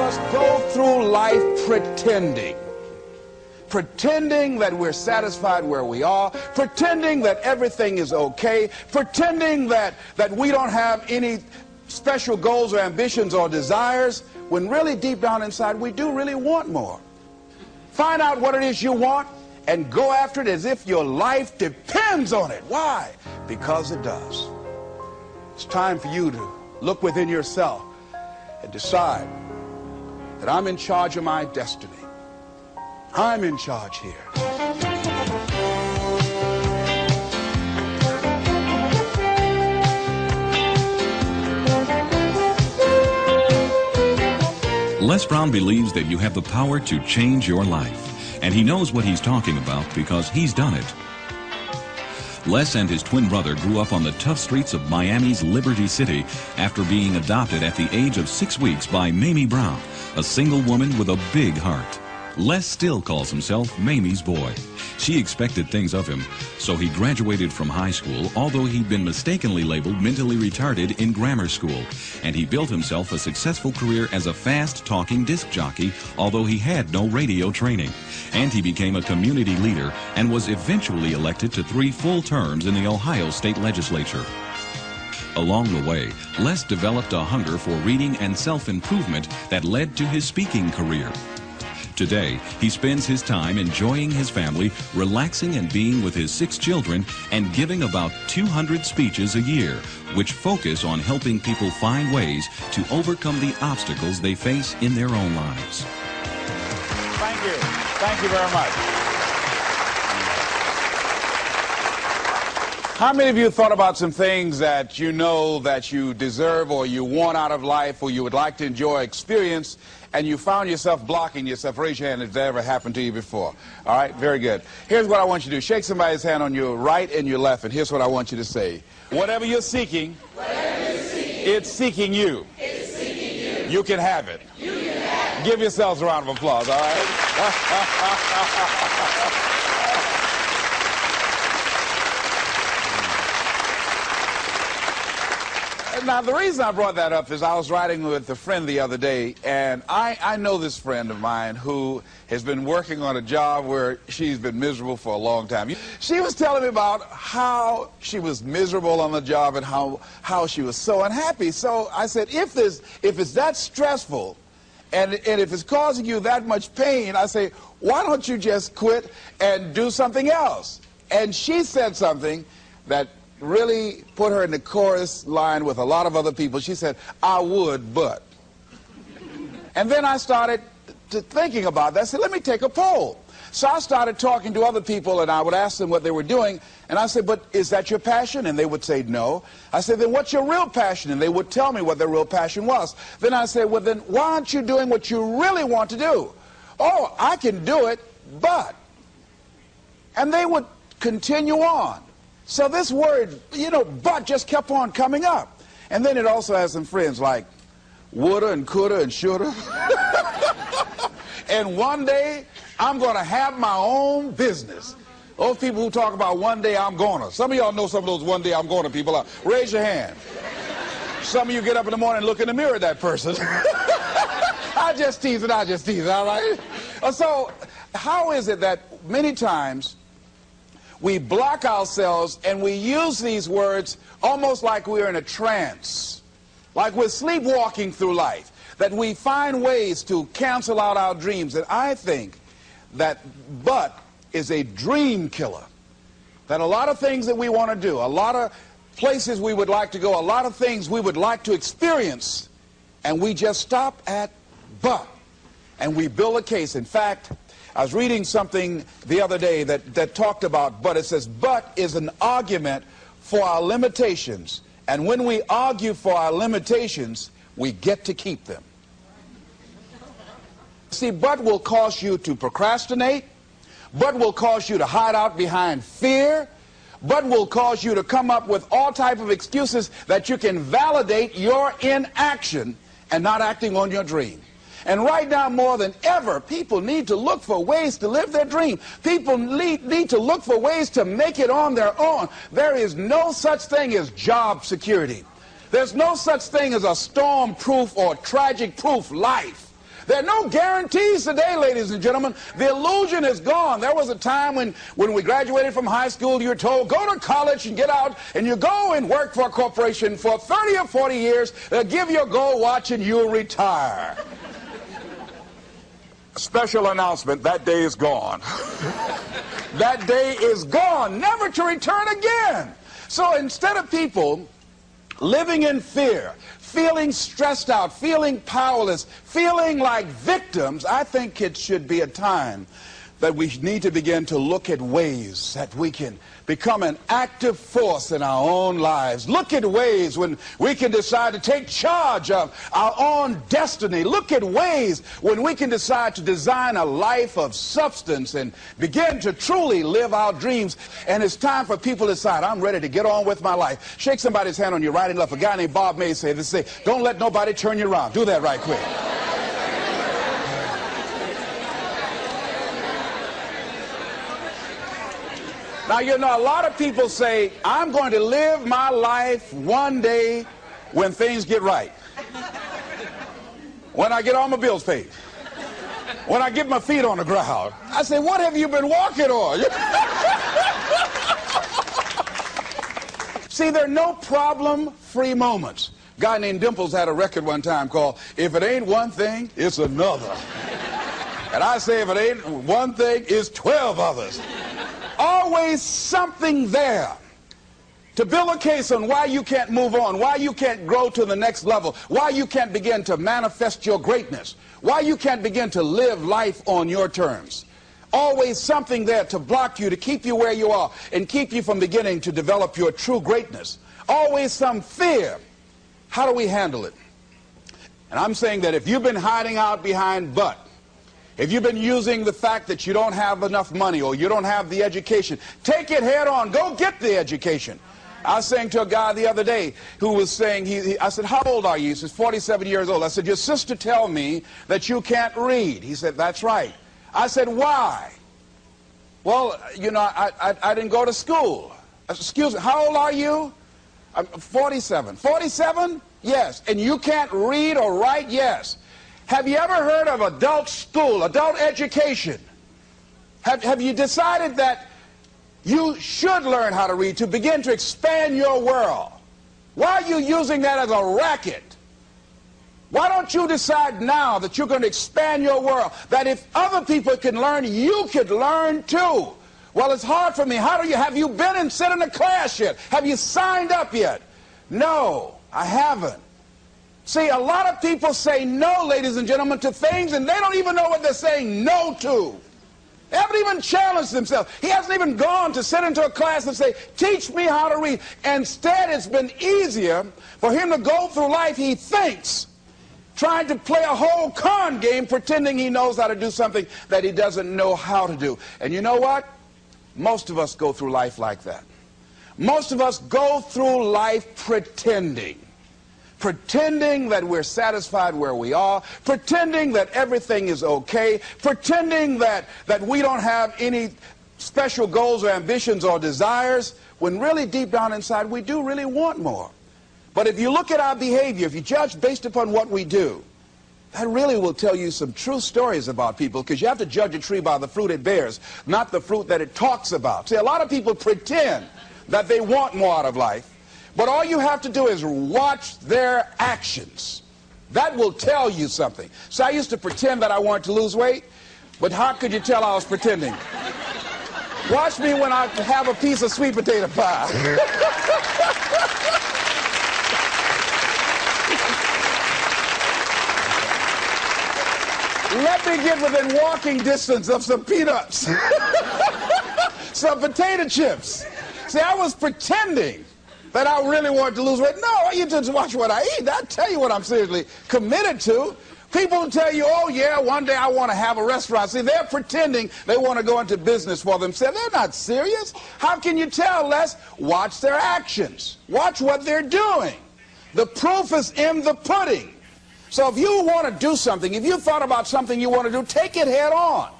us go through life pretending. Pretending that we're satisfied where we are, pretending that everything is okay, pretending that, that we don't have any special goals or ambitions or desires, when really deep down inside we do really want more. Find out what it is you want and go after it as if your life depends on it. Why? Because it does. It's time for you to look within yourself and decide that I'm in charge of my destiny. I'm in charge here. Les Brown believes that you have the power to change your life, and he knows what he's talking about because he's done it. Les and his twin brother grew up on the tough streets of Miami's Liberty City after being adopted at the age of six weeks by Mamie Brown, a single woman with a big heart. Les still calls himself Mamie's boy. She expected things of him, so he graduated from high school, although he'd been mistakenly labeled mentally retarded in grammar school. And he built himself a successful career as a fast-talking disc jockey, although he had no radio training. And he became a community leader and was eventually elected to three full terms in the Ohio State Legislature. Along the way, Les developed a hunger for reading and self-improvement that led to his speaking career. Today, he spends his time enjoying his family, relaxing and being with his six children, and giving about 200 speeches a year, which focus on helping people find ways to overcome the obstacles they face in their own lives. Thank you. Thank you very much. How many of you thought about some things that you know that you deserve or you want out of life or you would like to enjoy experience and you found yourself blocking yourself? Raise your hand if that ever happened to you before. All right, very good. Here's what I want you to do. Shake somebody's hand on your right and your left and here's what I want you to say. Whatever you're seeking, Whatever you're seeking, it's seeking you. it's seeking you. You can have it. You can have Give yourselves a round of applause, all right? Uh, now, the reason I brought that up is I was riding with a friend the other day, and I, I know this friend of mine who has been working on a job where she's been miserable for a long time. She was telling me about how she was miserable on the job and how, how she was so unhappy. So I said, if, this, if it's that stressful, and, and if it's causing you that much pain, I say, why don't you just quit and do something else? And she said something that really put her in the chorus line with a lot of other people. She said, I would, but. And then I started to thinking about that. I said, let me take a poll. So I started talking to other people and I would ask them what they were doing. And I said, but is that your passion? And they would say no. I said, then what's your real passion? And they would tell me what their real passion was. Then I said, well, then why aren't you doing what you really want to do? Oh, I can do it, but. And they would continue on. So this word, you know, but just kept on coming up. And then it also has some friends like woulda and coulda and shoulda. and one day I'm going to have my own business. Those people who talk about one day I'm gonna. Some of y'all know some of those one day I'm gonna people. Are. Raise your hand. Some of you get up in the morning and look in the mirror at that person. I just tease it, I just tease it, all right? Uh, so how is it that many times we block ourselves and we use these words almost like we're in a trance, like we're sleepwalking through life, that we find ways to cancel out our dreams. And I think that but is a dream killer. That a lot of things that we want to do, a lot of places we would like to go, a lot of things we would like to experience, and we just stop at but. And we build a case. In fact, I was reading something the other day that, that talked about but. It says, but is an argument for our limitations. And when we argue for our limitations, we get to keep them. See, but will cause you to procrastinate. But will cause you to hide out behind fear. But will cause you to come up with all type of excuses that you can validate your inaction and not acting on your dream. And right now, more than ever, people need to look for ways to live their dream. People need, need to look for ways to make it on their own. There is no such thing as job security. There's no such thing as a storm-proof or tragic-proof life. There are no guarantees today, ladies and gentlemen. The illusion is gone. There was a time when, when we graduated from high school, you were told, go to college and get out, and you go and work for a corporation for 30 or 40 years, they'll give you a gold watch and you'll retire. Special announcement, that day is gone. that day is gone, never to return again. So instead of people living in fear, feeling stressed out, feeling powerless, feeling like victims, I think it should be a time that we need to begin to look at ways that we can become an active force in our own lives. Look at ways when we can decide to take charge of our own destiny. Look at ways when we can decide to design a life of substance and begin to truly live our dreams. And it's time for people to decide, I'm ready to get on with my life. Shake somebody's hand on your right and left. A guy named Bob May said, say, don't let nobody turn you around. Do that right quick. Now, you know, a lot of people say, I'm going to live my life one day when things get right. When I get all my bills paid. When I get my feet on the ground. I say, what have you been walking on? See, there are no problem-free moments. A guy named Dimples had a record one time called If It Ain't One Thing, It's Another. And I say if it ain't one thing, it's 12 others always something there to build a case on why you can't move on, why you can't grow to the next level, why you can't begin to manifest your greatness, why you can't begin to live life on your terms. Always something there to block you, to keep you where you are, and keep you from beginning to develop your true greatness. Always some fear. How do we handle it? And I'm saying that if you've been hiding out behind but, if you've been using the fact that you don't have enough money or you don't have the education, take it head on. Go get the education. I was saying to a guy the other day who was saying, he, he, I said, how old are you? He says, 47 years old. I said, your sister tell me that you can't read. He said, that's right. I said, why? Well, you know, I, I, I didn't go to school. Said, Excuse me, how old are you? I'm 47. 47? Yes. And you can't read or write? Yes. Have you ever heard of adult school, adult education? Have, have you decided that you should learn how to read to begin to expand your world? Why are you using that as a racket? Why don't you decide now that you're going to expand your world? That if other people can learn, you could learn too. Well, it's hard for me. How do you, have you been and sit in a class yet? Have you signed up yet? No, I haven't. See, a lot of people say no, ladies and gentlemen, to things, and they don't even know what they're saying no to. They haven't even challenged themselves. He hasn't even gone to sit into a class and say, teach me how to read. Instead, it's been easier for him to go through life, he thinks, trying to play a whole con game, pretending he knows how to do something that he doesn't know how to do. And you know what? Most of us go through life like that. Most of us go through life pretending pretending that we're satisfied where we are, pretending that everything is okay, pretending that, that we don't have any special goals or ambitions or desires, when really deep down inside we do really want more. But if you look at our behavior, if you judge based upon what we do, that really will tell you some true stories about people because you have to judge a tree by the fruit it bears, not the fruit that it talks about. See, a lot of people pretend that they want more out of life, but all you have to do is watch their actions. That will tell you something. So I used to pretend that I wanted to lose weight, but how could you tell I was pretending? Watch me when I have a piece of sweet potato pie. Let me get within walking distance of some peanuts, some potato chips. See, I was pretending that I really want to lose weight. No, you just watch what I eat. I tell you what I'm seriously committed to. People tell you, oh yeah, one day I want to have a restaurant. See, they're pretending they want to go into business for themselves. They're not serious. How can you tell, Les? Watch their actions. Watch what they're doing. The proof is in the pudding. So if you want to do something, if you thought about something you want to do, take it head on.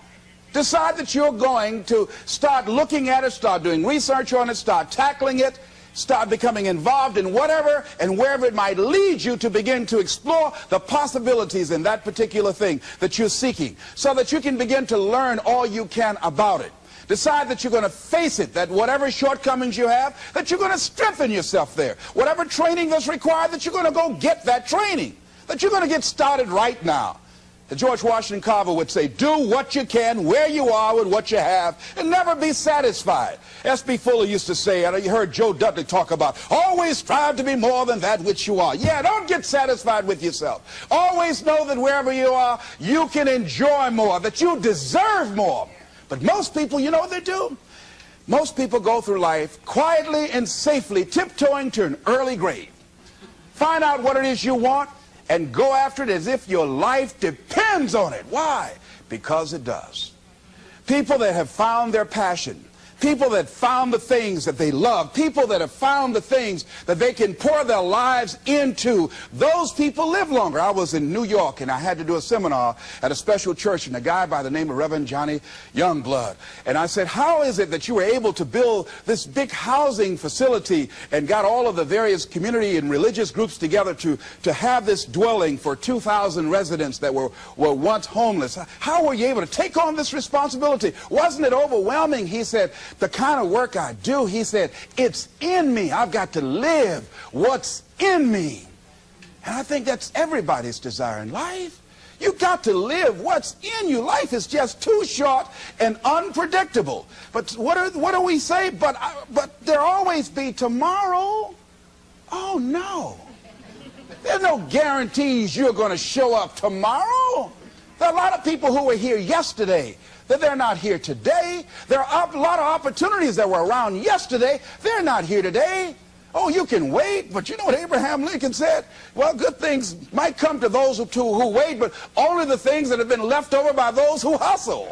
Decide that you're going to start looking at it, start doing research on it, start tackling it, start becoming involved in whatever and wherever it might lead you to begin to explore the possibilities in that particular thing that you're seeking so that you can begin to learn all you can about it. Decide that you're going to face it, that whatever shortcomings you have, that you're going to strengthen yourself there. Whatever training that's required, that you're going to go get that training. That you're going to get started right now. George Washington Carver would say, do what you can, where you are with what you have, and never be satisfied. S.B. Fuller used to say, and you heard Joe Dudley talk about, always strive to be more than that which you are. Yeah, don't get satisfied with yourself. Always know that wherever you are, you can enjoy more, that you deserve more. But most people, you know what they do? Most people go through life quietly and safely tiptoeing to an early grave. Find out what it is you want, and go after it as if your life depends on it. Why? Because it does. People that have found their passion, People that found the things that they love. People that have found the things that they can pour their lives into. Those people live longer. I was in New York and I had to do a seminar at a special church and a guy by the name of Reverend Johnny Youngblood. And I said, how is it that you were able to build this big housing facility and got all of the various community and religious groups together to, to have this dwelling for 2,000 residents that were, were once homeless? How were you able to take on this responsibility? Wasn't it overwhelming? He said, the kind of work I do, he said, it's in me. I've got to live what's in me. And I think that's everybody's desire in life. You got to live what's in you. Life is just too short and unpredictable. But what, are, what do we say? But, uh, but there always be tomorrow. Oh, no. There's no guarantees you're going to show up tomorrow. There are a lot of people who were here yesterday that they're not here today. There are a lot of opportunities that were around yesterday. They're not here today. Oh, you can wait, but you know what Abraham Lincoln said? Well, good things might come to those who, to, who wait, but only the things that have been left over by those who hustle.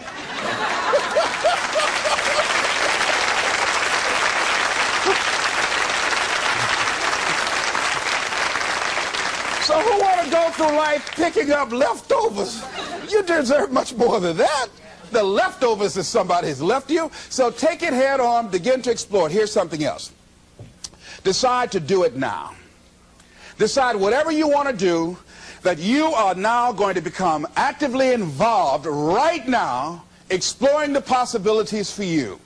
so who want to go through life picking up leftovers? You deserve much more than that. The leftovers is somebody has left you. So take it head on, begin to explore. Here's something else. Decide to do it now. Decide whatever you want to do that you are now going to become actively involved right now exploring the possibilities for you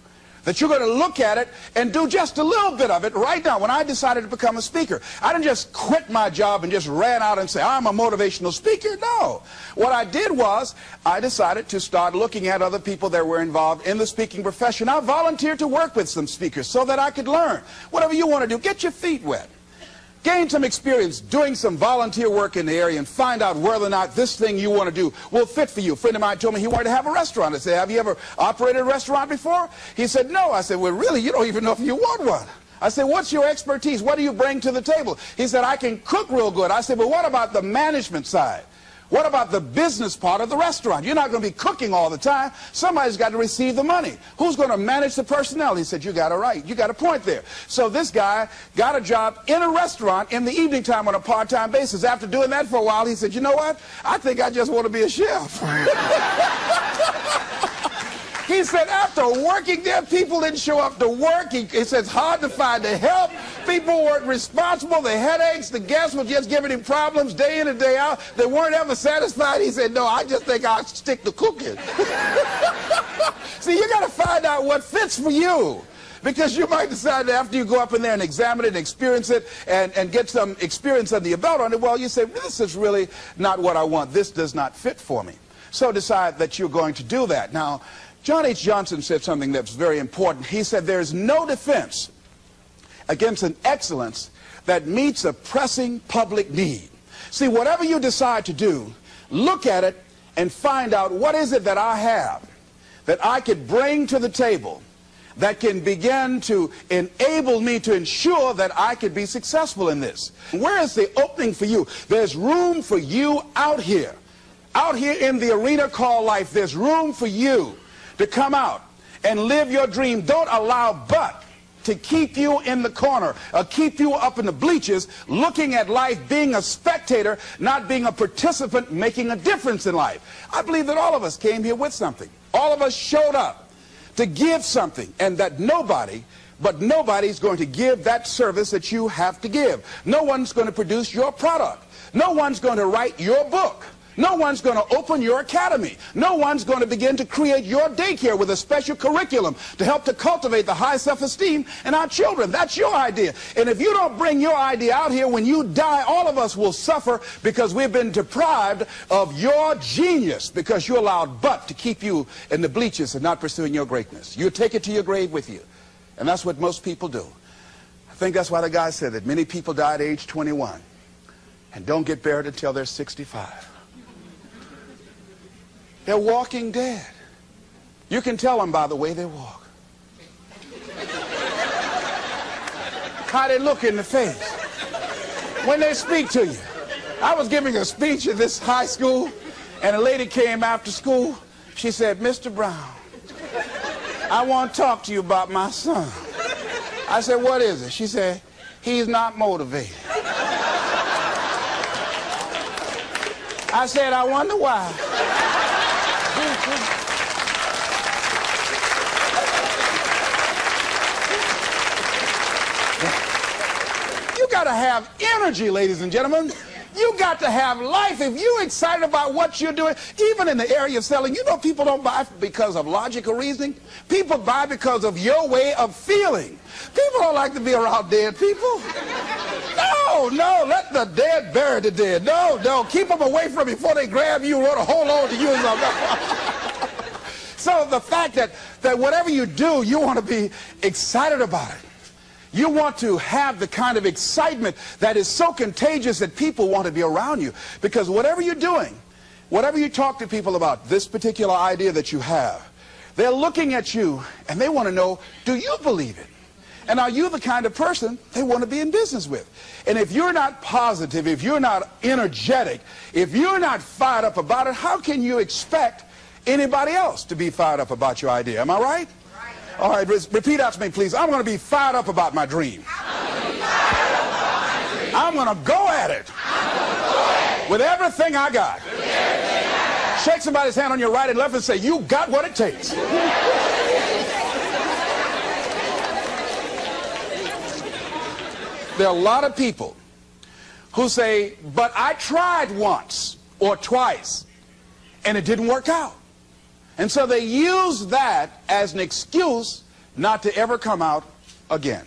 that you're going to look at it and do just a little bit of it right now. When I decided to become a speaker, I didn't just quit my job and just ran out and say, I'm a motivational speaker. No. What I did was I decided to start looking at other people that were involved in the speaking profession. I volunteered to work with some speakers so that I could learn. Whatever you want to do, get your feet wet. Gain some experience doing some volunteer work in the area and find out whether or not this thing you want to do will fit for you. A friend of mine told me he wanted to have a restaurant. I said, have you ever operated a restaurant before? He said, no. I said, well, really, you don't even know if you want one. I said, what's your expertise? What do you bring to the table? He said, I can cook real good. I said, well, what about the management side? What about the business part of the restaurant? You're not going to be cooking all the time. Somebody's got to receive the money. Who's going to manage the personnel? He said, you got it right. You got a point there. So this guy got a job in a restaurant in the evening time on a part-time basis. After doing that for a while, he said, you know what? I think I just want to be a chef. He said after working there, people didn't show up to work. He, he said it's hard to find the help. People weren't responsible. The headaches, the guests were just giving him problems day in and day out. They weren't ever satisfied. He said, no, I just think I'll stick to cooking. See, you got to find out what fits for you. Because you might decide that after you go up in there and examine it and experience it and, and get some experience under your belt on it, well, you say, this is really not what I want. This does not fit for me. So decide that you're going to do that. Now, John H. Johnson said something that's very important. He said, there's no defense against an excellence that meets a pressing public need. See, whatever you decide to do, look at it and find out what is it that I have that I could bring to the table that can begin to enable me to ensure that I could be successful in this. Where is the opening for you? There's room for you out here. Out here in the arena called life, there's room for you to come out and live your dream. Don't allow but to keep you in the corner, or keep you up in the bleachers, looking at life, being a spectator, not being a participant, making a difference in life. I believe that all of us came here with something. All of us showed up to give something, and that nobody but nobody's going to give that service that you have to give. No one's going to produce your product. No one's going to write your book. No one's going to open your academy. No one's going to begin to create your daycare with a special curriculum to help to cultivate the high self-esteem in our children. That's your idea. And if you don't bring your idea out here, when you die, all of us will suffer because we've been deprived of your genius because you allowed but to keep you in the bleachers and not pursuing your greatness. You take it to your grave with you. And that's what most people do. I think that's why the guy said that many people die at age 21 and don't get buried until they're 65. They're walking dead. You can tell them by the way they walk. How they look in the face. When they speak to you. I was giving a speech at this high school, and a lady came after school. She said, Mr. Brown, I want to talk to you about my son. I said, what is it? She said, he's not motivated. I said, I wonder why. You got to have energy, ladies and gentlemen. You got to have life. If you're excited about what you're doing, even in the area of selling, you know people don't buy because of logical reasoning. People buy because of your way of feeling. People don't like to be around dead people. No, no, let the dead bury the dead. No, no, keep them away from you before they grab you and want to hold on to you. so the fact that, that whatever you do, you want to be excited about it. You want to have the kind of excitement that is so contagious that people want to be around you. Because whatever you're doing, whatever you talk to people about, this particular idea that you have, they're looking at you and they want to know, do you believe it? And are you the kind of person they want to be in business with? And if you're not positive, if you're not energetic, if you're not fired up about it, how can you expect anybody else to be fired up about your idea? Am I right? All right, repeat after me, please. I'm going to be fired up about my dream. I'm going to go at it with everything I got. Shake somebody's hand on your right and left and say, you got what it takes. there are a lot of people who say, but I tried once or twice and it didn't work out. And so they use that as an excuse not to ever come out again.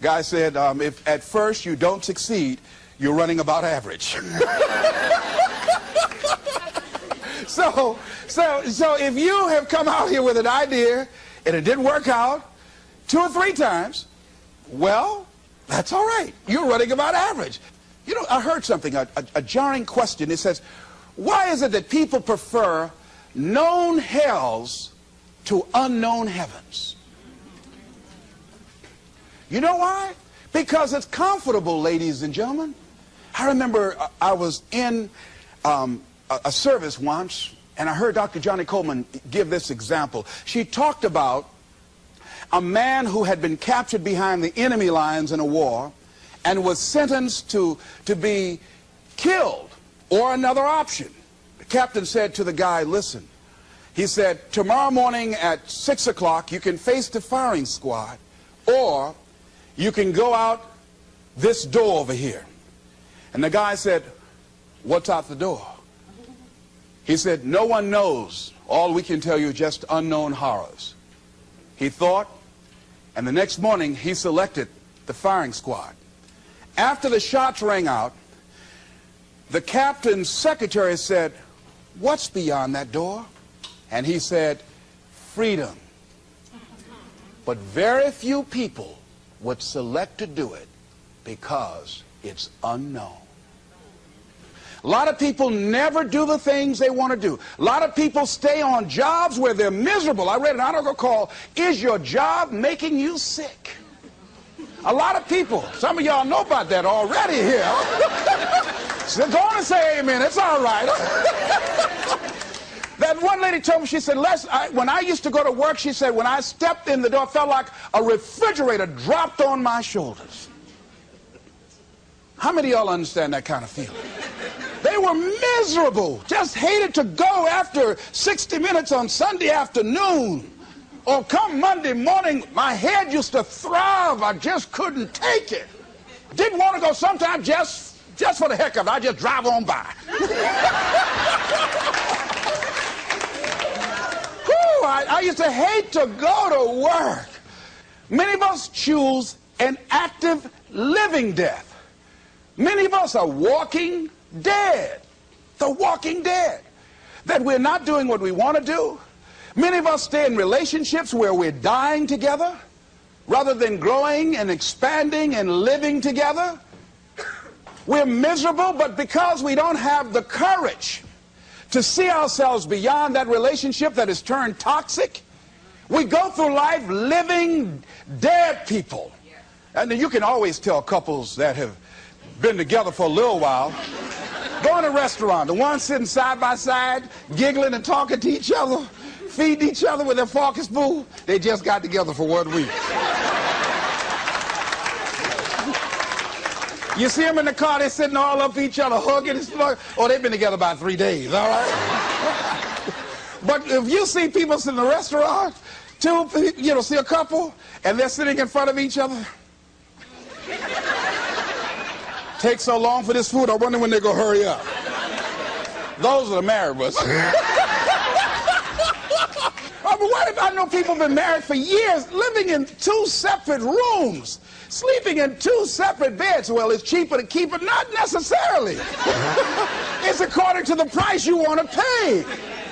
Guy said, um, if at first you don't succeed, you're running about average. so, so, so if you have come out here with an idea and it didn't work out two or three times, well, that's all right. You're running about average. You know, I heard something, a, a, a jarring question. It says, why is it that people prefer known hells to unknown heavens. You know why? Because it's comfortable, ladies and gentlemen. I remember uh, I was in um, a service once, and I heard Dr. Johnnie Colemon give this example. She talked about a man who had been captured behind the enemy lines in a war and was sentenced to, to be killed or another option captain said to the guy, listen, he said, tomorrow morning at 6 o'clock, you can face the firing squad, or you can go out this door over here. And the guy said, what's out the door? He said, no one knows. All we can tell you just unknown horrors. He thought, and the next morning he selected the firing squad. After the shots rang out, the captain's secretary said, What's beyond that door? And he said, freedom. But very few people would select to do it because it's unknown. A lot of people never do the things they want to do. A lot of people stay on jobs where they're miserable. I read an article called, Is Your Job Making You Sick? A lot of people, some of y'all know about that already here. So go on and say amen. It's all right. that one lady told me, she said, Les, I, when I used to go to work, she said, when I stepped in the door, felt like a refrigerator dropped on my shoulders. How many of y'all understand that kind of feeling? They were miserable, just hated to go after 60 minutes on Sunday afternoon Oh, come Monday morning, my head used to throb. I just couldn't take it. Didn't want to go sometimes just, just for the heck of it. I just drive on by. Whew, I, I used to hate to go to work. Many of us choose an active living death. Many of us are walking dead. The walking dead. That we're not doing what we want to do Many of us stay in relationships where we're dying together rather than growing and expanding and living together. We're miserable, but because we don't have the courage to see ourselves beyond that relationship that has turned toxic, we go through life living dead people. And you can always tell couples that have been together for a little while. Go in a restaurant, the one sitting side by side, giggling and talking to each other feeding each other with their fork food. They just got together for one week. You see them in the car, they're sitting all up each other, hugging and stuff. Oh, they've been together about three days, all right? but if you see people in the restaurant, two, you know, see a couple, and they're sitting in front of each other. Takes so long for this food, I wonder when they're going to hurry up. Those are the married ones. but what if I know people have been married for years, living in two separate rooms, sleeping in two separate beds? Well, it's cheaper to keep it. Not necessarily. it's according to the price you want to pay.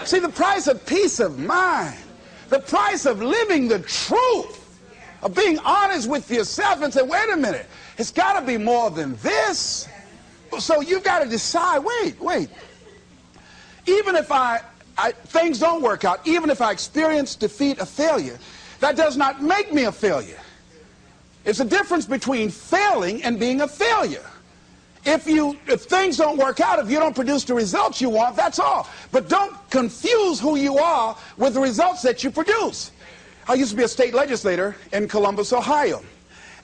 See, the price of peace of mind, the price of living the truth, of being honest with yourself and say, wait a minute, it's got to be more than this. So you've got to decide, wait, wait. Even if I I, things don't work out, even if I experience defeat or failure, that does not make me a failure. It's a difference between failing and being a failure. If you if things don't work out, if you don't produce the results you want, that's all. But don't confuse who you are with the results that you produce. I used to be a state legislator in Columbus, Ohio.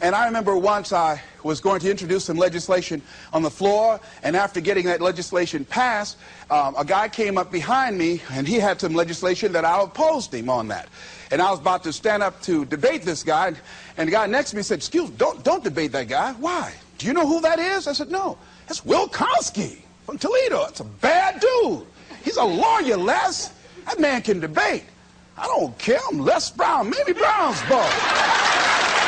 And I remember once I was going to introduce some legislation on the floor, and after getting that legislation passed, um, a guy came up behind me, and he had some legislation that I opposed him on that. And I was about to stand up to debate this guy, and the guy next to me said, excuse me, don't, don't debate that guy. Why? Do you know who that is? I said, no. That's Will Kosky from Toledo. That's a bad dude. He's a lawyer, Les. That man can debate. I don't care. I'm Les Brown, Mamie Brown's So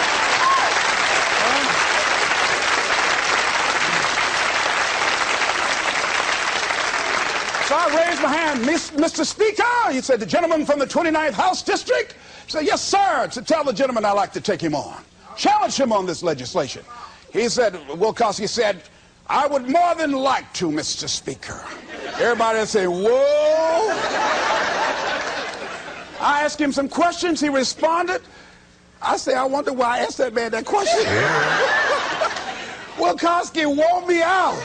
I raised my hand, Mr. Speaker. He said, the gentleman from the 29th House District? He said, yes, sir. To tell the gentleman I'd like to take him on. Challenge him on this legislation. He said, Will Kosky said, I would more than like to, Mr. Speaker. Everybody say, whoa. I asked him some questions. He responded. I say, I wonder why I asked that man that question. Will Kosky wore me out.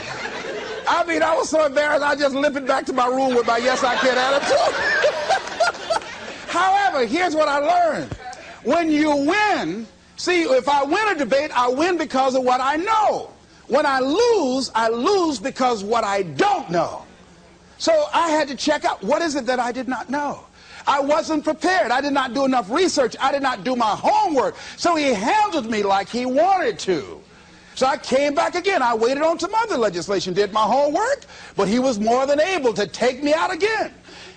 I mean, I was so embarrassed, I just limped back to my room with my yes, I can attitude. However, here's what I learned. When you win, see, if I win a debate, I win because of what I know. When I lose, I lose because what I don't know. So I had to check out what is it that I did not know. I wasn't prepared. I did not do enough research. I did not do my homework. So he handled me like he wanted to. So I came back again. I waited on some other legislation, did my homework, but he was more than able to take me out again.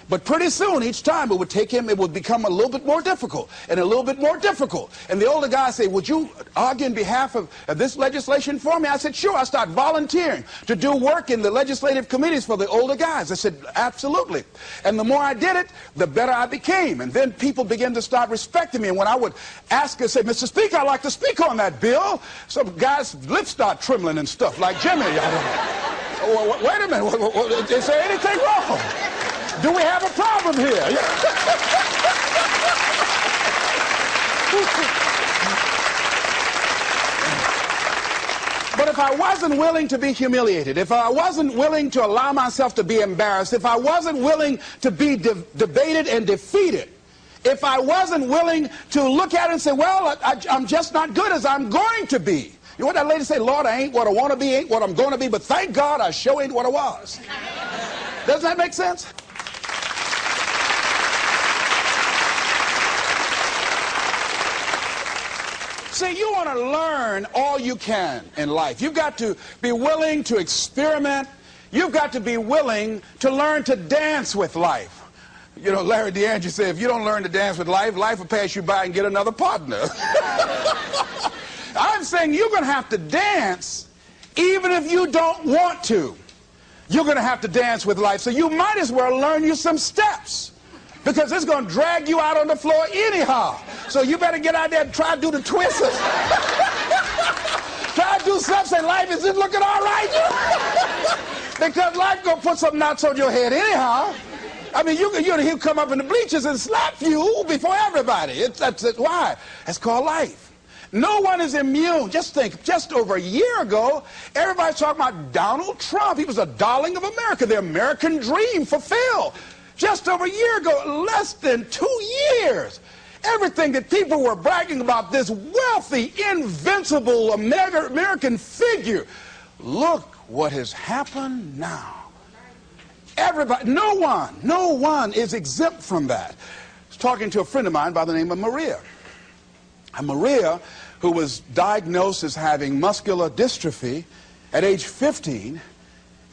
But pretty soon, each time it would take him, it would become a little bit more difficult and a little bit more difficult. And the older guy said, would you argue in behalf of, of this legislation for me? I said, sure. I started volunteering to do work in the legislative committees for the older guys. I said, absolutely. And the more I did it, the better I became. And then people began to start respecting me. And when I would ask and say, Mr. Speaker, I'd like to speak on that bill, some guys' lips start trembling and stuff like Jimmy. Wait a minute. Is there anything wrong? Do we have a problem here? But if I wasn't willing to be humiliated, if I wasn't willing to allow myself to be embarrassed, if I wasn't willing to be de debated and defeated, if I wasn't willing to look at it and say, well, I, am just not good as I'm going to be. You know what that lady say? Lord, I ain't what I want to be, ain't what I'm going to be, but thank God I sure ain't what I was. Doesn't that make sense? See, you want to learn all you can in life. You've got to be willing to experiment. You've got to be willing to learn to dance with life. You know, Larry DeAngelo said, if you don't learn to dance with life, life will pass you by and get another partner. I'm saying you're going to have to dance even if you don't want to. You're going to have to dance with life. So you might as well learn you some steps because it's going to drag you out on the floor anyhow. So you better get out there and try to do the twisters. try to do something. Life is just looking all right. because life going to put some knots on your head anyhow. I mean, you, you, he'll come up in the bleachers and slap you before everybody. It's, that's it. Why? That's called life. No one is immune. Just think, just over a year ago, everybody's talking about Donald Trump. He was a darling of America, the American dream fulfilled. Just over a year ago, less than two years. Everything that people were bragging about, this wealthy, invincible American figure. Look what has happened now. Everybody, no one, no one is exempt from that. I was talking to a friend of mine by the name of Maria. And Maria, who was diagnosed as having muscular dystrophy at age 15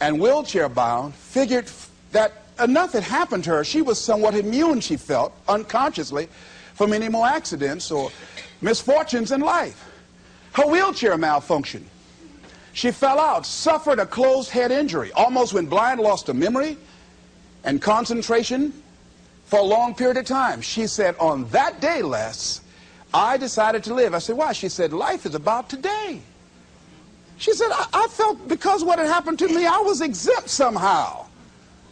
and wheelchair bound, figured that enough had happened to her. She was somewhat immune, she felt, unconsciously, from any more accidents or misfortunes in life. Her wheelchair malfunctioned. She fell out, suffered a closed head injury, almost went blind, lost her memory and concentration for a long period of time. She said, on that day, Les, I decided to live. I said, why? She said, life is about today. She said, I, I felt because what had happened to me, I was exempt somehow.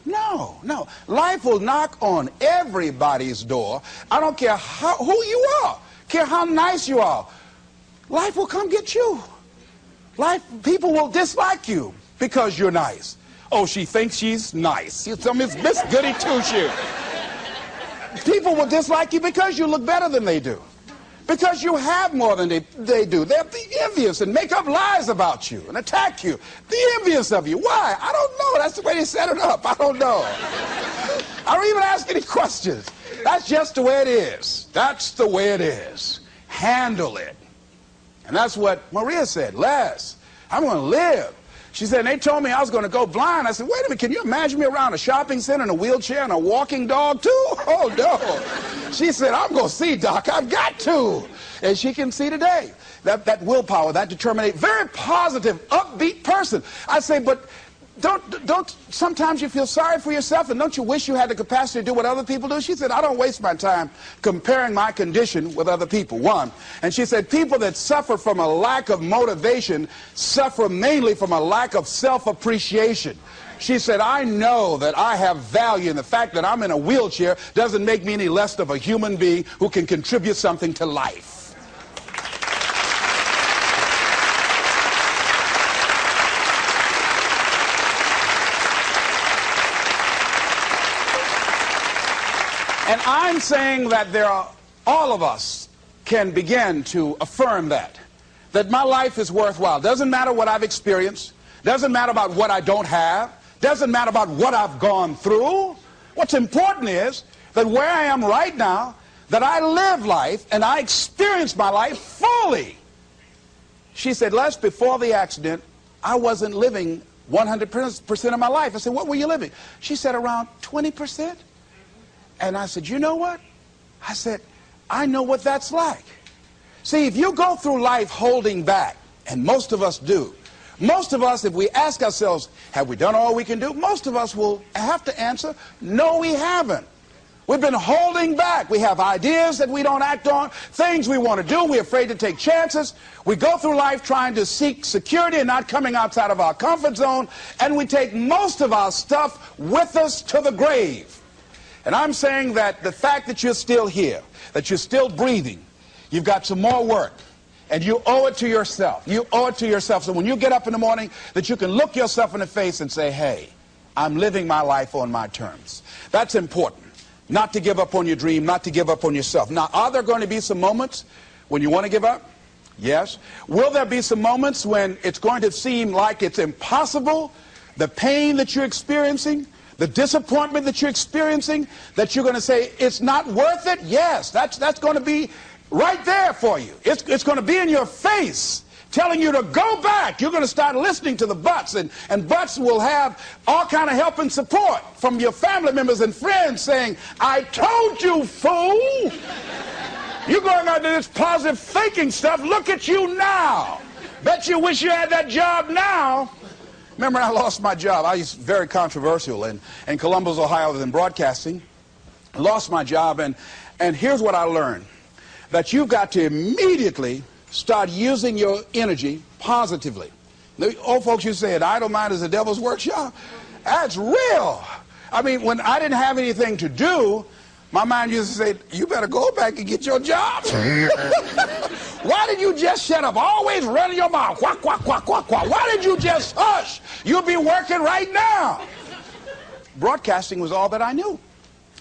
No, no. Life will knock on everybody's door. I don't care how, who you are, care how nice you are. Life will come get you. Life, people will dislike you because you're nice. Oh, she thinks she's nice. She's some Miss Goody Two Shoes. People will dislike you because you look better than they do. Because you have more than they, they do. They're the envious and make up lies about you and attack you. They're envious of you. Why? I don't know. That's the way they set it up. I don't know. I don't even ask any questions. That's just the way it is. That's the way it is. Handle it. And that's what Maria said. Les, I'm going to live. She said, they told me I was going to go blind. I said, wait a minute, can you imagine me around a shopping center in a wheelchair and a walking dog too? Oh, no. She said, I'm going to see, Doc. I've got to. And she can see today. That, that willpower, that determination, very positive, upbeat person. I say, but don't, don't, sometimes you feel sorry for yourself and don't you wish you had the capacity to do what other people do? She said, I don't waste my time comparing my condition with other people, one. And she said, people that suffer from a lack of motivation suffer mainly from a lack of self-appreciation. She said, I know that I have value and the fact that I'm in a wheelchair doesn't make me any less of a human being who can contribute something to life. And I'm saying that there are, all of us can begin to affirm that. That my life is worthwhile. Doesn't matter what I've experienced. Doesn't matter about what I don't have. Doesn't matter about what I've gone through. What's important is that where I am right now, that I live life and I experience my life fully. She said, Les, before the accident, I wasn't living 100% of my life. I said, what were you living? She said, around 20%. And I said, you know what? I said, I know what that's like. See, if you go through life holding back, and most of us do, most of us, if we ask ourselves, have we done all we can do? Most of us will have to answer, no, we haven't. We've been holding back. We have ideas that we don't act on, things we want to do. We're afraid to take chances. We go through life trying to seek security and not coming outside of our comfort zone. And we take most of our stuff with us to the grave. And I'm saying that the fact that you're still here, that you're still breathing, you've got some more work. And you owe it to yourself. You owe it to yourself. So when you get up in the morning, that you can look yourself in the face and say, hey, I'm living my life on my terms. That's important. Not to give up on your dream, not to give up on yourself. Now, are there going to be some moments when you want to give up? Yes. Will there be some moments when it's going to seem like it's impossible? The pain that you're experiencing, the disappointment that you're experiencing, that you're going to say, it's not worth it? Yes, that's, that's going to be right there for you. It's, it's going to be in your face telling you to go back. You're going to start listening to the butts, and, and butts will have all kind of help and support from your family members and friends saying, I told you, fool. You're going on to this positive thinking stuff. Look at you now. Bet you wish you had that job now. Remember, I lost my job. I was very controversial in, in Columbus, Ohio, in broadcasting. lost my job, and, and here's what I learned. That you've got to immediately start using your energy positively. The old folks used to say, an idle mind is the devil's workshop. That's real. I mean, when I didn't have anything to do, my mind used to say, you better go back and get your job. Why did you just shut up? Always running your mouth. Quack, quack, quack, quack, quack. Why did you just hush? You'll be working right now. Broadcasting was all that I knew.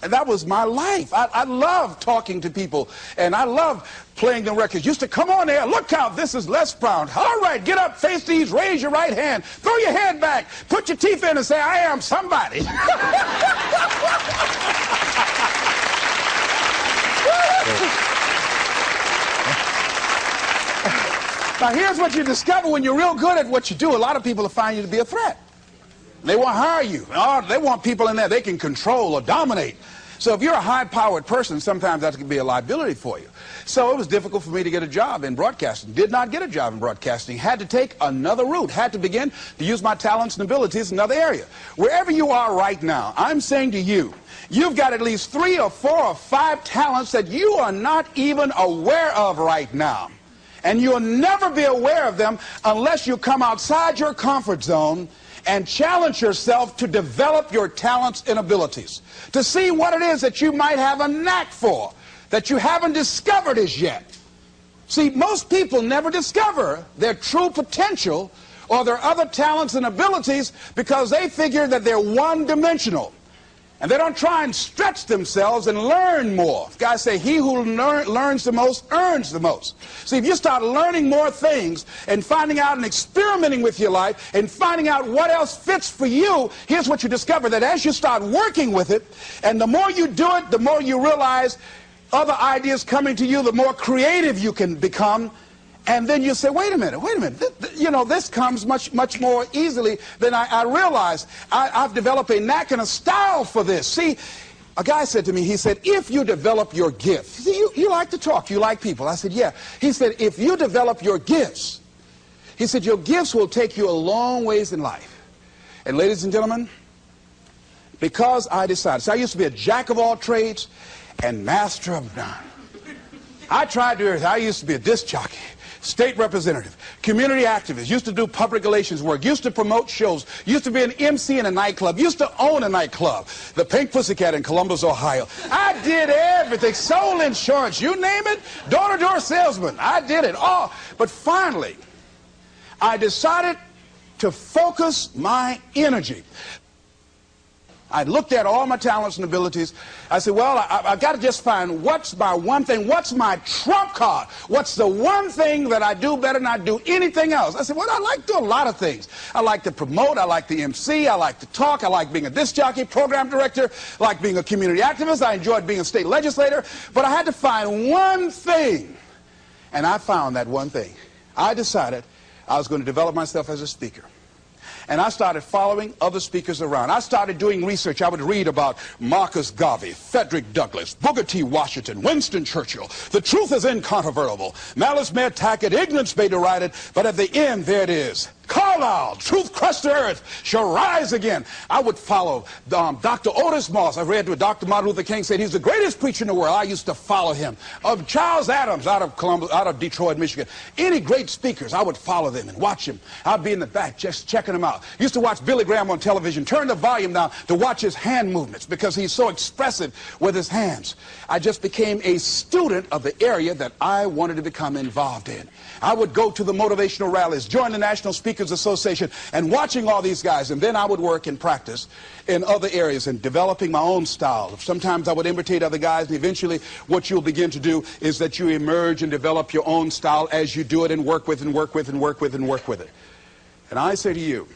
And that was my life. I, I love talking to people, and I love playing the records. Used to come on there, look out, this is Les Brown. All right, get up, face these, raise your right hand, throw your head back, put your teeth in and say, I am somebody. now here's what you discover when you're real good at what you do. A lot of people find you to be a threat. They want to hire you. Oh, they want people in there they can control or dominate. So if you're a high-powered person, sometimes that can be a liability for you. So it was difficult for me to get a job in broadcasting. Did not get a job in broadcasting. Had to take another route. Had to begin to use my talents and abilities in another area. Wherever you are right now, I'm saying to you, you've got at least three or four or five talents that you are not even aware of right now. And you'll never be aware of them unless you come outside your comfort zone and challenge yourself to develop your talents and abilities, to see what it is that you might have a knack for, that you haven't discovered as yet. See, most people never discover their true potential or their other talents and abilities because they figure that they're one-dimensional. And they don't try and stretch themselves and learn more. Guys say, he who lear learns the most earns the most. See, if you start learning more things and finding out and experimenting with your life and finding out what else fits for you, here's what you discover, that as you start working with it, and the more you do it, the more you realize other ideas coming to you, the more creative you can become, and then you say, wait a minute, wait a minute. Th th you know, this comes much, much more easily than I, I realized. I, I've developed a knack and a style for this. See, a guy said to me, he said, if you develop your gifts, see, you, you like to talk, you like people. I said, yeah. He said, if you develop your gifts, he said, your gifts will take you a long ways in life. And ladies and gentlemen, because I decided, so I used to be a jack of all trades and master of none. I tried to, I used to be a disc jockey state representative, community activist, used to do public relations work, used to promote shows, used to be an MC in a nightclub, used to own a nightclub, the Pink Pussycat in Columbus, Ohio. I did everything, sold insurance, you name it, door-to-door salesman. I did it all. But finally, I decided to focus my energy. I looked at all my talents and abilities. I said, well, I, have got to just find what's my one thing, what's my trump card? What's the one thing that I do better than I do anything else? I said, well, I like to do a lot of things. I like to promote, I like the MC, I like to talk, I like being a disc jockey, program director, I like being a community activist, I enjoyed being a state legislator, but I had to find one thing. And I found that one thing. I decided I was going to develop myself as a speaker and I started following other speakers around. I started doing research. I would read about Marcus Garvey, Frederick Douglass, Booker T. Washington, Winston Churchill. The truth is incontrovertible. Malice may attack it, ignorance may deride it, but at the end, there it is. Truth crushed to earth, shall rise again. I would follow um, Dr. Otis Moss. I read what Dr. Martin Luther King said. He's the greatest preacher in the world. I used to follow him. Of Charles Adams out of Columbus, out of Detroit, Michigan. Any great speakers, I would follow them and watch them. I'd be in the back just checking them out. Used to watch Billy Graham on television. Turn the volume down to watch his hand movements because he's so expressive with his hands. I just became a student of the area that I wanted to become involved in. I would go to the motivational rallies, join the National Speakers Association, and watching all these guys. And then I would work and practice in other areas and developing my own style. Sometimes I would imitate other guys, and eventually what you'll begin to do is that you emerge and develop your own style as you do it and work with and work with and work with and work with it. And I say to you,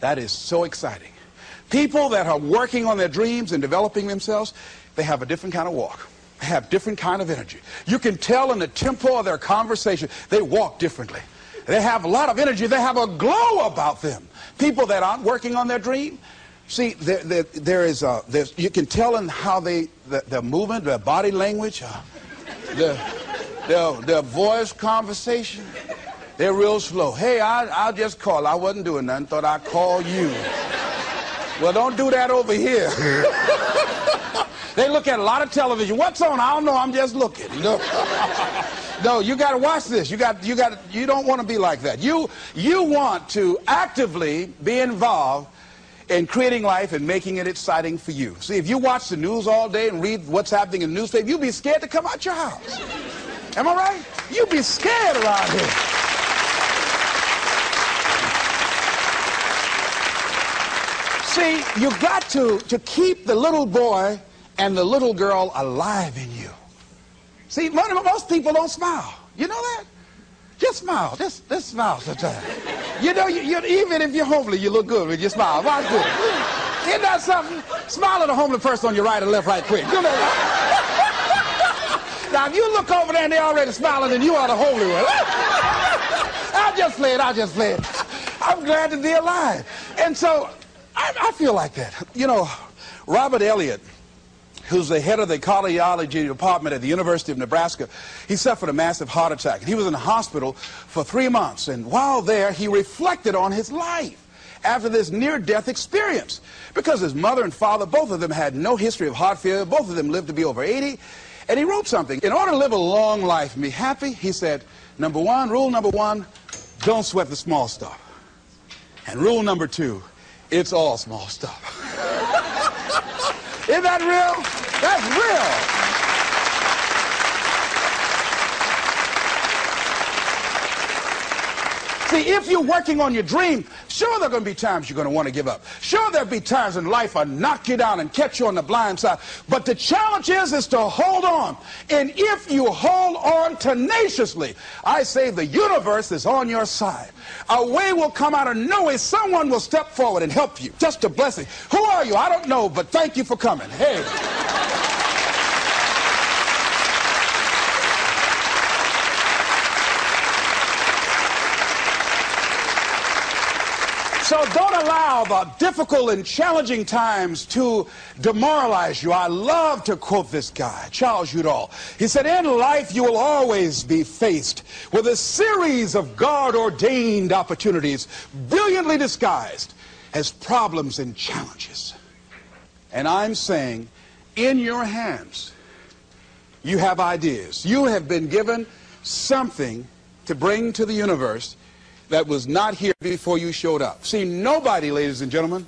that is so exciting. People that are working on their dreams and developing themselves, they have a different kind of walk. They have different kind of energy. You can tell in the tempo of their conversation, they walk differently. They have a lot of energy. They have a glow about them. People that aren't working on their dream, see, there, there, there is a, you can tell in how they, the, their movement, their body language, uh, their, their, their voice conversation, they're real slow. Hey, I, I'll just call. I wasn't doing nothing. Thought I'd call you. Well, don't do that over here. they look at a lot of television. What's on? I don't know. I'm just looking. You know? no, you got to watch this. You got, you got, you don't want to be like that. You, you want to actively be involved in creating life and making it exciting for you. See, if you watch the news all day and read what's happening in the newspaper, you'd be scared to come out your house. Am I right? You'd be scared around here. See, you got to, to keep the little boy and the little girl alive in you. See, most people don't smile. You know that? Just smile. Just, just smile sometimes. You know, you, you, even if you're homely, you look good when you smile. Watch good. Isn't that something? Smile at a homely person on your right and left right quick. You know now, if you look over there and they're already smiling, then you are the holy one. I'll just play. I'll just play. I'm glad to be alive. And so I, I feel like that. You know, Robert Eliot, who's the head of the cardiology department at the University of Nebraska, he suffered a massive heart attack. He was in the hospital for three months. And while there, he reflected on his life after this near-death experience. Because his mother and father, both of them had no history of heart failure. Both of them lived to be over 80. And he wrote something. In order to live a long life and be happy, he said, number one, rule number one, don't sweat the small stuff. And rule number two, it's all small stuff. Isn't that real? That's real. See, if you're working on your dream, sure there are going to be times you're going to want to give up. Sure there'll be times in life I'll knock you down and catch you on the blind side. But the challenge is, is to hold on. And if you hold on tenaciously, I say the universe is on your side. A way will come out of nowhere. Someone will step forward and help you. Just a blessing. Who are you? I don't know, but thank you for coming. Hey. So don't allow the difficult and challenging times to demoralize you. I love to quote this guy, Charles Udall. He said, in life you will always be faced with a series of God-ordained opportunities, brilliantly disguised as problems and challenges. And I'm saying, in your hands, you have ideas. You have been given something to bring to the universe that was not here before you showed up. See, nobody, ladies and gentlemen,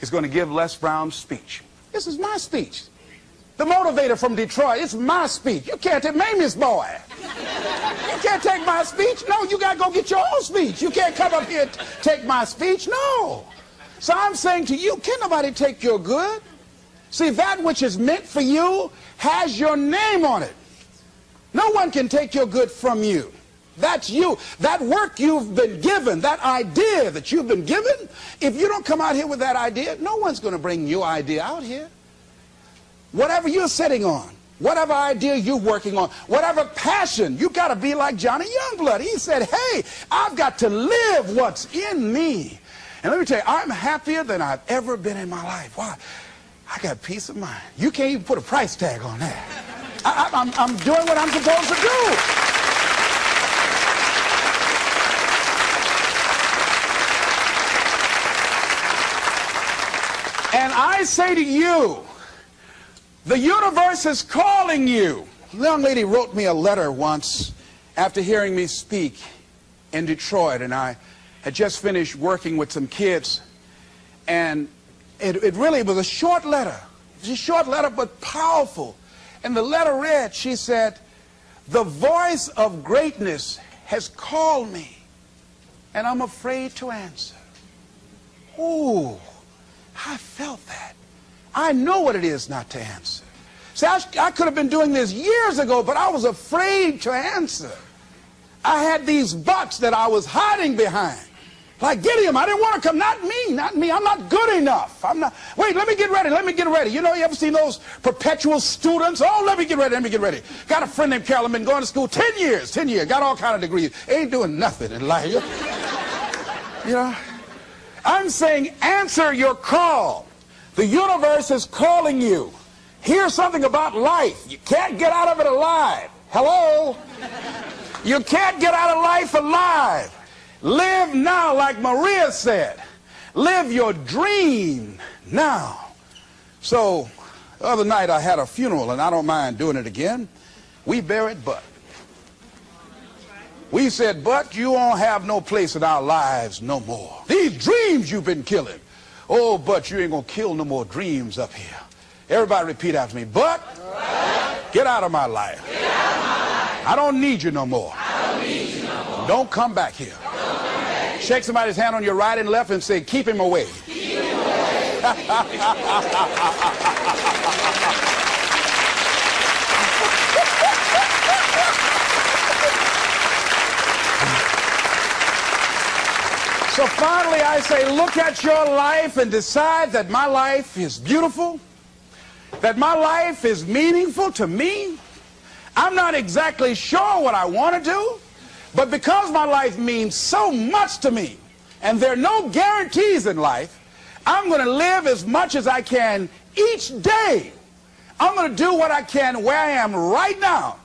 is going to give Les Brown's speech. This is my speech. The motivator from Detroit, it's my speech. You can't take Mamie's boy. You can't take my speech. No, you got to go get your own speech. You can't come up here and take my speech. No. So I'm saying to you, can nobody take your good? See, that which is meant for you has your name on it. No one can take your good from you. That's you. That work you've been given, that idea that you've been given, if you don't come out here with that idea, no one's going to bring your idea out here. Whatever you're sitting on, whatever idea you're working on, whatever passion, you've got to be like Johnny Youngblood. He said, hey, I've got to live what's in me. And let me tell you, I'm happier than I've ever been in my life. Why? I got peace of mind. You can't even put a price tag on that. I, am doing what I'm supposed to do. And I say to you, the universe is calling you. A young lady wrote me a letter once after hearing me speak in Detroit, and I had just finished working with some kids. And it, it really was a short letter. It was a short letter, but powerful. And the letter read, she said, the voice of greatness has called me, and I'm afraid to answer. Ooh. I felt that. I know what it is not to answer. See, I, I could have been doing this years ago, but I was afraid to answer. I had these bucks that I was hiding behind. Like Gideon, I didn't want to come. Not me, not me. I'm not good enough. I'm not. Wait, let me get ready. Let me get ready. You know, you ever seen those perpetual students? Oh, let me get ready. Let me get ready. Got a friend named Carolyn, been going to school 10 years, 10 years. Got all kind of degrees. Ain't doing nothing in life. You know, I'm saying answer your call. The universe is calling you. Hear something about life. You can't get out of it alive. Hello? You can't get out of life alive. Live now, like Maria said. Live your dream now. So, the other night I had a funeral, and I don't mind doing it again. We buried Butt. We said, but you won't have no place in our lives no more. These dreams you've been killing. Oh, but you ain't going to kill no more dreams up here. Everybody repeat after me. But, get out of my life. I don't need you no more. Don't, come back here. Shake somebody's hand on your right and left and say, keep him away. Keep him away. So finally I say, look at your life and decide that my life is beautiful, that my life is meaningful to me. I'm not exactly sure what I want to do. But because my life means so much to me, and there are no guarantees in life, I'm going to live as much as I can each day. I'm going to do what I can where I am right now.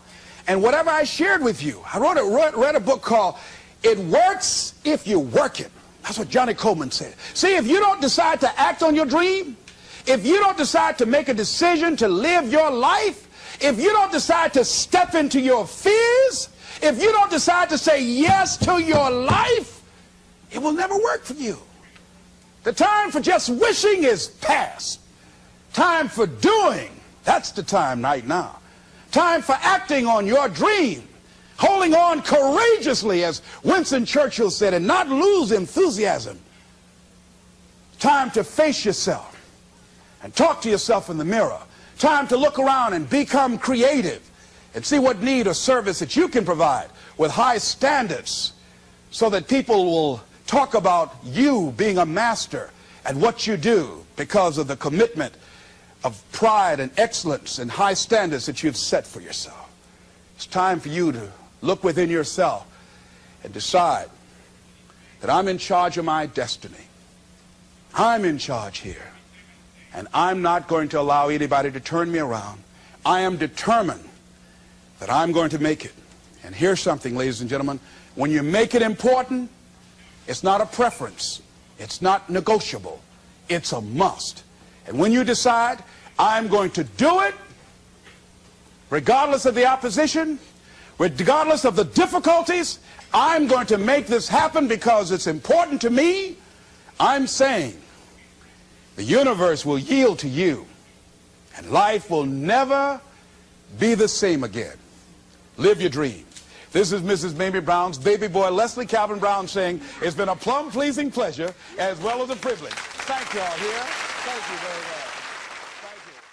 And whatever I shared with you, I wrote a, read a book called It Works If You Work It. That's what Johnnie Colemon said. See, if you don't decide to act on your dream, if you don't decide to make a decision to live your life, if you don't decide to step into your fears, if you don't decide to say yes to your life, it will never work for you. The time for just wishing is past. Time for doing, that's the time right now. Time for acting on your dream. Holding on courageously, as Winston Churchill said, and not lose enthusiasm. Time to face yourself and talk to yourself in the mirror. Time to look around and become creative and see what need or service that you can provide with high standards so that people will talk about you being a master at what you do because of the commitment of pride and excellence and high standards that you've set for yourself. It's time for you to look within yourself and decide that I'm in charge of my destiny. I'm in charge here. And I'm not going to allow anybody to turn me around. I am determined that I'm going to make it. And here's something, ladies and gentlemen. When you make it important, it's not a preference. It's not negotiable. It's a must. And when you decide, I'm going to do it, regardless of the opposition, regardless of the difficulties, I'm going to make this happen because it's important to me, I'm saying the universe will yield to you and life will never be the same again. Live your dream. This is Mrs. Mamie Brown's baby boy, Leslie Calvin Brown, saying, It's been a plum pleasing pleasure as well as a privilege. Thank you all here. Thank you very much.